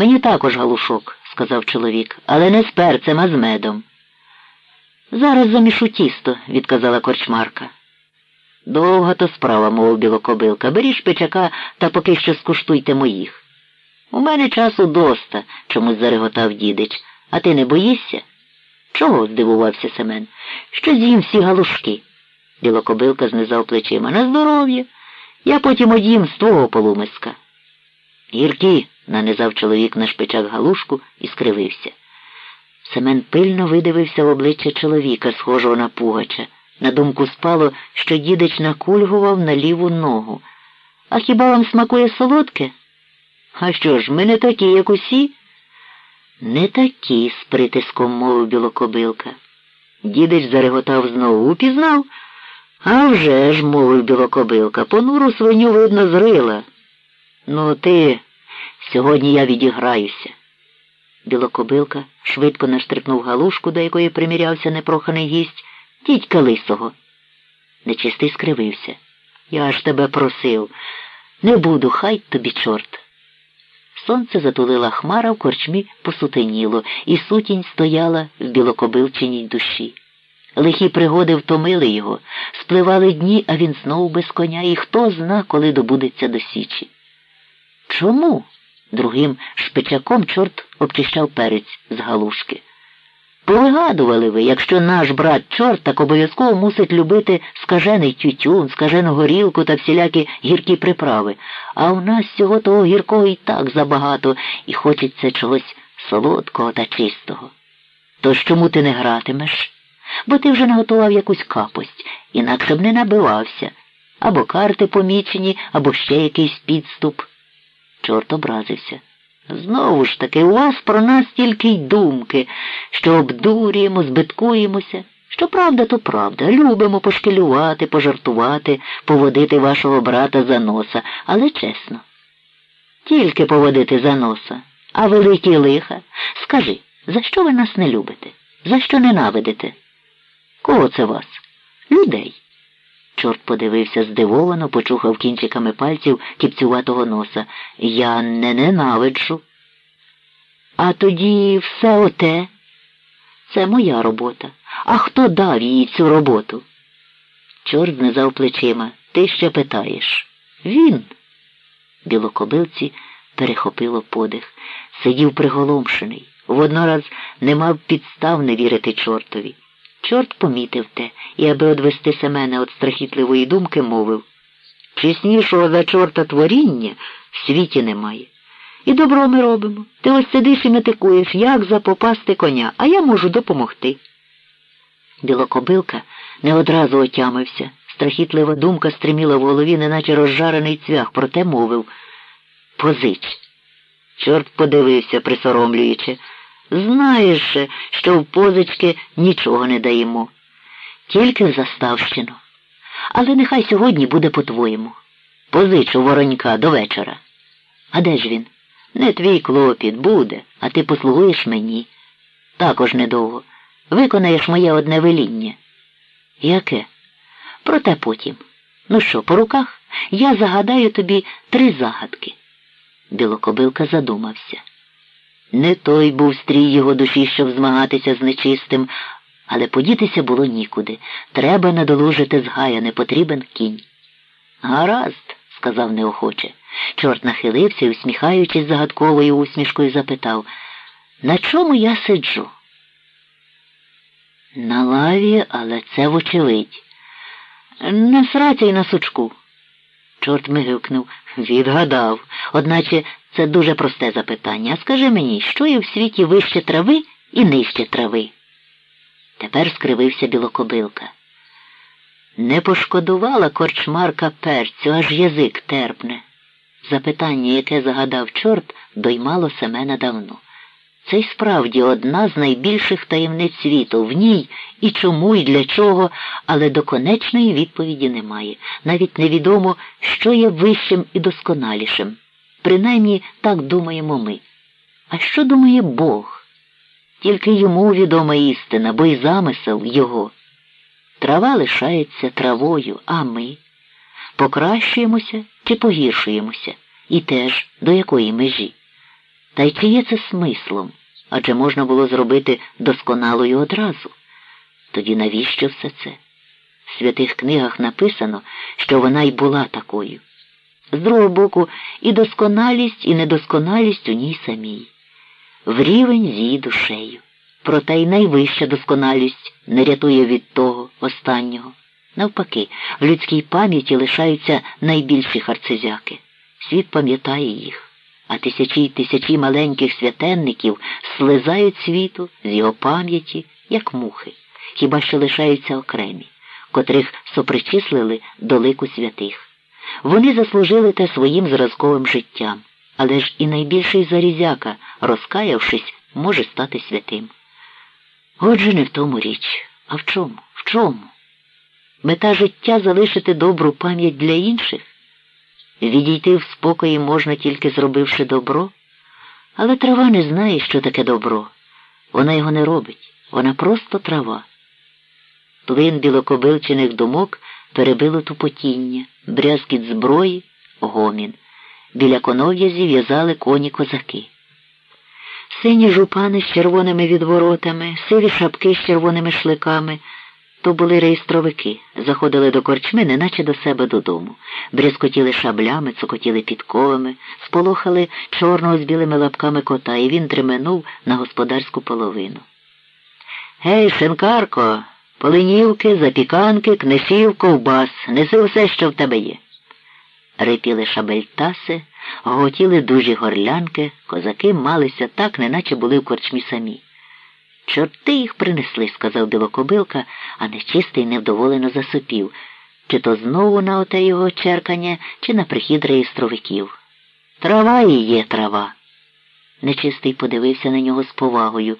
Мені також галушок, сказав чоловік, але не з перцем, а з медом. Зараз замішу тісто, відказала корчмарка. Довга то справа, мовив білокобилка. Беріть печака та поки що скуштуйте моїх. У мене часу доста, чомусь зареготав дідич. А ти не боїшся? Чого? здивувався Семен. Що з'їм всі галушки? Білокобилка знизав плечима. На здоров'я. Я потім од'їм з твого полумиска. Гіркі, нанизав чоловік на шпичак галушку і скривився. Семен пильно видивився в обличчя чоловіка, схожого на пугача. На думку спало, що дідич накульгував на ліву ногу. А хіба вам смакує солодке? А що ж, ми не такі, як усі? Не такі, з притиском мовив білокобилка. Дідич зареготав знову, упізнав. «А вже ж», – мовив білокобилка, понуру свиню, видно, зрила. Ну, ти, сьогодні я відіграюся. Білокобилка швидко наштрикнув галушку, до якої примірявся непроханий гість, дідька лисого. Нечистий скривився. Я ж тебе просив. Не буду, хай тобі чорт. Сонце затулила хмара в корчмі посутеніло, і сутінь стояла в білокобилчиній душі. Лихі пригоди втомили його, спливали дні, а він знову без коня, і хто зна, коли добудеться до Січі. Чому? Другим шпичаком чорт обчищав перець з галушки. Повигадували ви, якщо наш брат чорт так обов'язково мусить любити скажений тютюн, скажену горілку та всілякі гіркі приправи, а у нас всього того гіркого і так забагато, і хочеться чогось солодкого та чистого. Тож чому ти не гратимеш? Бо ти вже наготував якусь капость, інакше б не набивався. Або карти помічені, або ще якийсь підступ. Чорт образився. Знову ж таки, у вас про нас тільки й думки, що обдурюємо, збиткуємося. Що правда, то правда. Любимо пошкілювати, пожартувати, поводити вашого брата за носа, але чесно. Тільки поводити за носа. А великі лиха, скажи, за що ви нас не любите? За що ненавидите? Кого це вас? Людей. Чорт подивився здивовано, почухав кінчиками пальців кіпцюватого носа. Я не ненавиджу. А тоді все оте. Це моя робота. А хто дав їй цю роботу? Чорт знизав плечима. Ти ще питаєш. Він. Білокобилці перехопило подих. Сидів приголомшений. Воднораз не мав підстав не вірити чортові. Чорт помітив те і, аби одвести Семена від страхітливої думки, мовив чеснішого за чорта творіння в світі немає. І добро ми робимо. Ти ось сидиш і метикуєш, як запопасти коня, а я можу допомогти. Білокобилка не одразу отямився. Страхітлива думка стриміла в голові, неначе розжарений цвях, проте мовив Позич. Чорт подивився, присоромлюючи. Знаєш, що в позички нічого не даємо, тільки в заставщину. Але нехай сьогодні буде по-твоєму. Позичу воронька до вечора. А де ж він? Не твій клопіт буде, а ти послугуєш мені. Також недовго. Виконаєш моє одне веління. Яке? Проте потім. Ну що, по руках? Я загадаю тобі три загадки. Білокобилка задумався. Не той був стрій його душі, щоб змагатися з нечистим, але подітися було нікуди. Треба надолужити згая, не потрібен кінь. Гаразд, сказав неохоче. Чорт нахилився і, усміхаючись загадковою усмішкою, запитав На чому я сиджу? На лаві, але це вочевидь. На сраці й на сучку. Чорт мигикнув. Відгадав, одначе це дуже просте запитання. А скажи мені, що є в світі вище трави і нижче трави? Тепер скривився білокобилка. Не пошкодувала корчмарка перцю, аж язик терпне. Запитання, яке загадав чорт, доймало Семена давно. Це й справді одна з найбільших таємниць світу. В ній і чому, і для чого, але доконечної відповіді немає. Навіть невідомо, що є вищим і досконалішим. Принаймні так думаємо ми. А що думає Бог? Тільки йому відома істина, бо й замисел його. Трава лишається травою, а ми покращуємося чи погіршуємося, і теж до якої межі. Та й чи є це смислом? Адже можна було зробити досконалою одразу. Тоді навіщо все це? В святих книгах написано, що вона й була такою. З другого боку, і досконалість, і недосконалість у ній самій, в рівень з її душею. Проте й найвища досконалість не рятує від того останнього. Навпаки, в людській пам'яті лишаються найбільші харцезяки. Світ пам'ятає їх, а тисячі й тисячі маленьких святенників слизають світу з його пам'яті, як мухи, хіба що лишаються окремі, котрих сопричислили до лику святих. Вони заслужили те своїм зразковим життям, але ж і найбільший зарізяка, розкаявшись, може стати святим. Отже, не в тому річ, а в чому? В чому? Мета життя залишити добру пам'ять для інших. Відійти в спокої можна тільки зробивши добро, але трава не знає, що таке добро. Вона його не робить, вона просто трава. Плин білокобилчених думок перебило тупотіння, брязкіт зброї, гомін. Біля конов'язі в'язали коні козаки. Сині жупани з червоними відворотами, сиві шапки з червоними шликами. То були реєстровики, заходили до корчми, неначе до себе додому, брязкотіли шаблями, цокотіли підковами, сполохали чорного з білими лапками кота, і він дременув на господарську половину. Гей, шинкарко, полинівки, запіканки, книшів, ковбас, неси все, що в тебе є. Рипіли шабельтаси, гоготіли дужі горлянки, козаки малися так, неначе були в корчмі самі. Чорти їх принесли, сказав білокобилка, а нечистий невдоволено засопів, чи то знову на оте його черкання, чи на прихід реєстровиків. Трава і є трава. Нечистий подивився на нього з повагою.